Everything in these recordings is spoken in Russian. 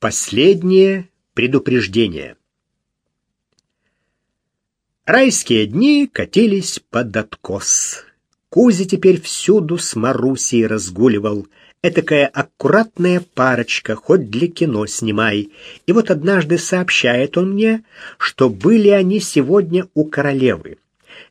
Последнее предупреждение. Райские дни катились под откос. Кузя теперь всюду с Марусей разгуливал. Этакая аккуратная парочка, хоть для кино снимай. И вот однажды сообщает он мне, что были они сегодня у королевы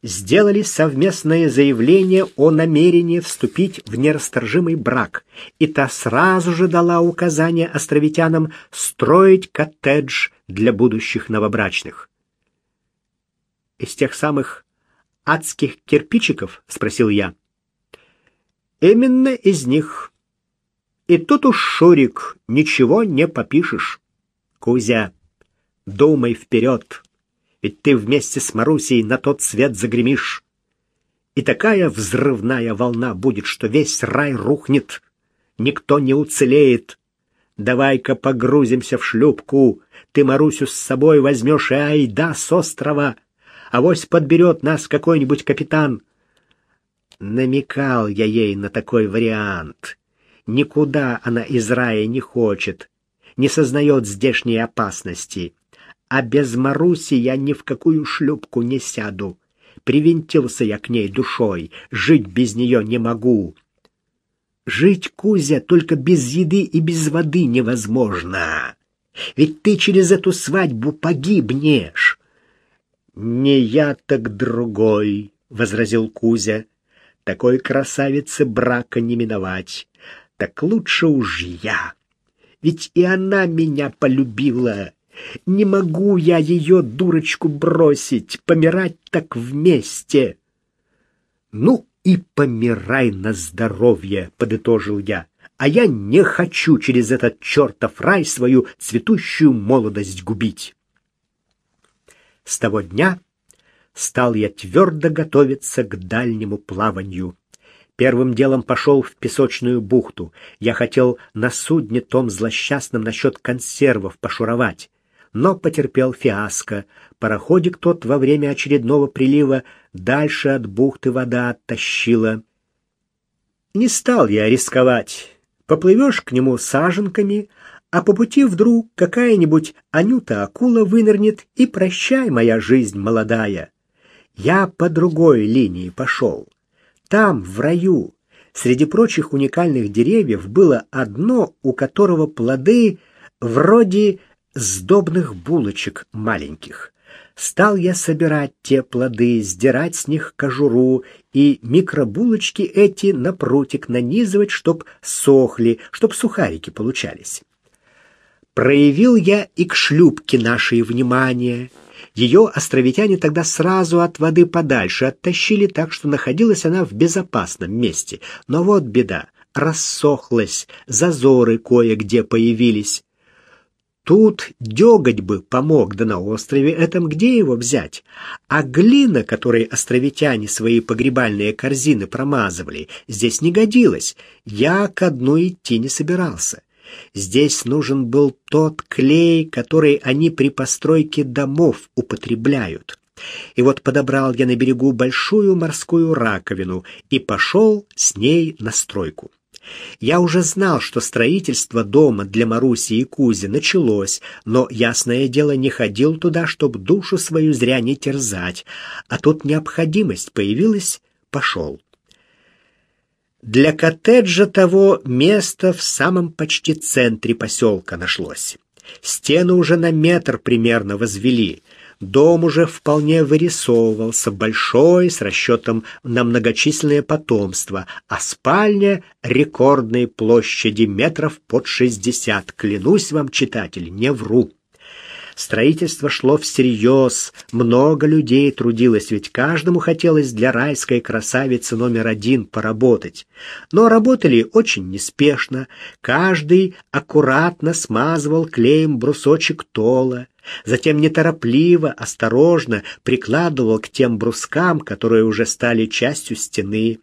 сделали совместное заявление о намерении вступить в нерасторжимый брак, и та сразу же дала указание островитянам строить коттедж для будущих новобрачных. «Из тех самых адских кирпичиков?» — спросил я. «Именно из них. И тут уж, Шурик, ничего не попишешь. Кузя, думай вперед!» Ведь ты вместе с Марусей на тот свет загремишь. И такая взрывная волна будет, что весь рай рухнет, никто не уцелеет. Давай-ка погрузимся в шлюпку, ты Марусю с собой возьмешь и айда с острова, а вось подберет нас какой-нибудь капитан. Намекал я ей на такой вариант. Никуда она из рая не хочет, не сознает здешней опасности а без Маруси я ни в какую шлюпку не сяду. Привинтился я к ней душой, жить без нее не могу. Жить, Кузя, только без еды и без воды невозможно. Ведь ты через эту свадьбу погибнешь. Не я, так другой, — возразил Кузя. Такой красавице брака не миновать. Так лучше уж я. Ведь и она меня полюбила. Не могу я ее, дурочку, бросить, помирать так вместе. Ну и помирай на здоровье, подытожил я. А я не хочу через этот чертов рай свою цветущую молодость губить. С того дня стал я твердо готовиться к дальнему плаванию. Первым делом пошел в песочную бухту. Я хотел на судне том злосчастном насчет консервов пошуровать но потерпел фиаско. Пароходик тот во время очередного прилива дальше от бухты вода оттащила. Не стал я рисковать. Поплывешь к нему саженками, а по пути вдруг какая-нибудь Анюта-акула вынырнет, и прощай, моя жизнь молодая. Я по другой линии пошел. Там, в раю, среди прочих уникальных деревьев было одно, у которого плоды вроде сдобных булочек маленьких. Стал я собирать те плоды, сдирать с них кожуру и микробулочки эти на прутик нанизывать, чтоб сохли, чтоб сухарики получались. Проявил я и к шлюпке нашей внимание. Ее островитяне тогда сразу от воды подальше оттащили, так что находилась она в безопасном месте. Но вот беда, рассохлась, зазоры кое-где появились. Тут деготь бы помог, да на острове этом где его взять? А глина, которой островитяне свои погребальные корзины промазывали, здесь не годилась. Я к дну идти не собирался. Здесь нужен был тот клей, который они при постройке домов употребляют. И вот подобрал я на берегу большую морскую раковину и пошел с ней на стройку. Я уже знал, что строительство дома для Маруси и Кузи началось, но, ясное дело, не ходил туда, чтобы душу свою зря не терзать. А тут необходимость появилась, пошел. Для коттеджа того место в самом почти центре поселка нашлось. Стены уже на метр примерно возвели — Дом уже вполне вырисовывался, большой, с расчетом на многочисленное потомство, а спальня рекордной площади метров под шестьдесят. Клянусь вам, читатель, не вру. Строительство шло всерьез, много людей трудилось, ведь каждому хотелось для райской красавицы номер один поработать. Но работали очень неспешно, каждый аккуратно смазывал клеем брусочек тола, затем неторопливо, осторожно прикладывал к тем брускам, которые уже стали частью стены.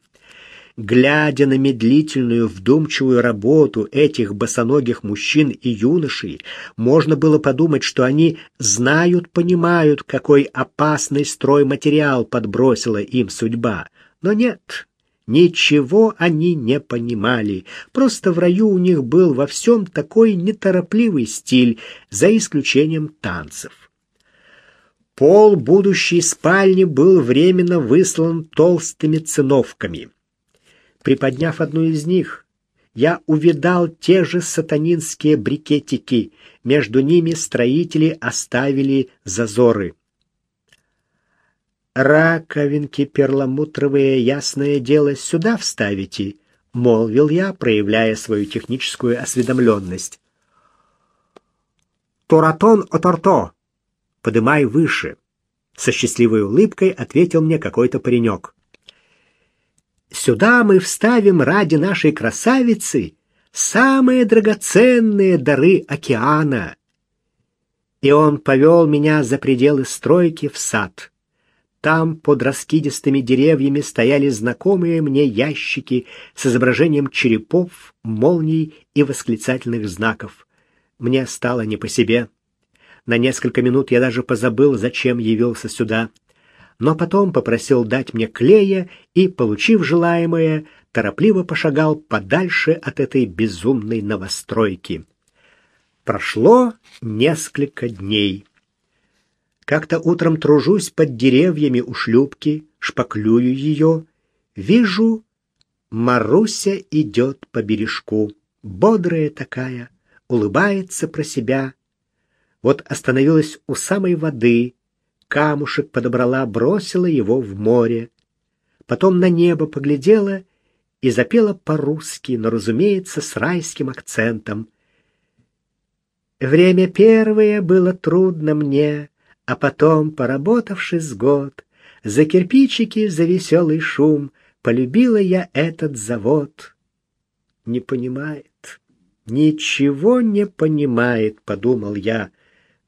Глядя на медлительную, вдумчивую работу этих босоногих мужчин и юношей, можно было подумать, что они знают, понимают, какой опасный стройматериал подбросила им судьба. Но нет, Ничего они не понимали. Просто в раю у них был во всем такой неторопливый стиль, за исключением танцев. Пол будущей спальни был временно выслан толстыми циновками. Приподняв одну из них, я увидал те же сатанинские брикетики. Между ними строители оставили зазоры. «Раковинки перламутровые, ясное дело, сюда вставите», — молвил я, проявляя свою техническую осведомленность. «Торатон оторто! Подымай выше!» Со счастливой улыбкой ответил мне какой-то паренек. «Сюда мы вставим ради нашей красавицы самые драгоценные дары океана!» И он повел меня за пределы стройки в сад. Там под раскидистыми деревьями стояли знакомые мне ящики с изображением черепов, молний и восклицательных знаков. Мне стало не по себе. На несколько минут я даже позабыл, зачем явился сюда. Но потом попросил дать мне клея и, получив желаемое, торопливо пошагал подальше от этой безумной новостройки. Прошло несколько дней. Как-то утром тружусь под деревьями у шлюпки, шпаклюю ее. Вижу, Маруся идет по бережку, бодрая такая, улыбается про себя. Вот остановилась у самой воды, камушек подобрала, бросила его в море. Потом на небо поглядела и запела по-русски, но, разумеется, с райским акцентом. Время первое было трудно мне, а потом, поработавши с год, за кирпичики, за веселый шум, полюбила я этот завод. Не понимает, ничего не понимает, подумал я.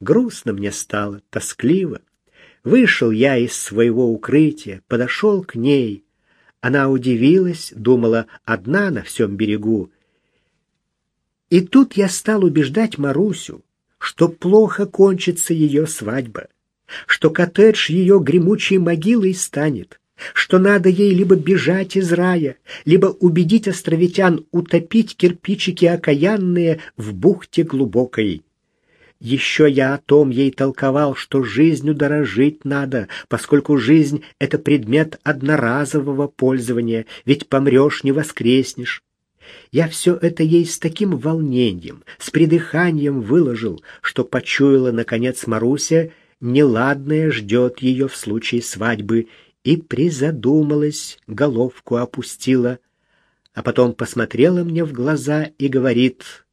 Грустно мне стало, тоскливо. Вышел я из своего укрытия, подошел к ней. Она удивилась, думала, одна на всем берегу. И тут я стал убеждать Марусю, что плохо кончится ее свадьба, что коттедж ее гремучей могилой станет, что надо ей либо бежать из рая, либо убедить островитян утопить кирпичики окаянные в бухте глубокой. Еще я о том ей толковал, что жизнью дорожить надо, поскольку жизнь — это предмет одноразового пользования, ведь помрешь — не воскреснешь. Я все это ей с таким волнением, с придыханием выложил, что почуяла, наконец, Маруся, неладное ждет ее в случае свадьбы, и призадумалась, головку опустила, а потом посмотрела мне в глаза и говорит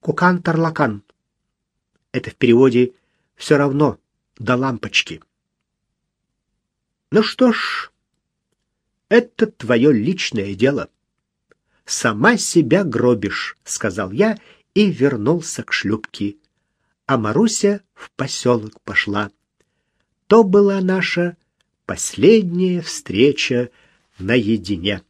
«Кукан-тарлакан». Это в переводе «все равно до лампочки». Ну что ж, это твое личное дело сама себя гробишь», — сказал я и вернулся к шлюпке. А Маруся в поселок пошла. То была наша последняя встреча наедине.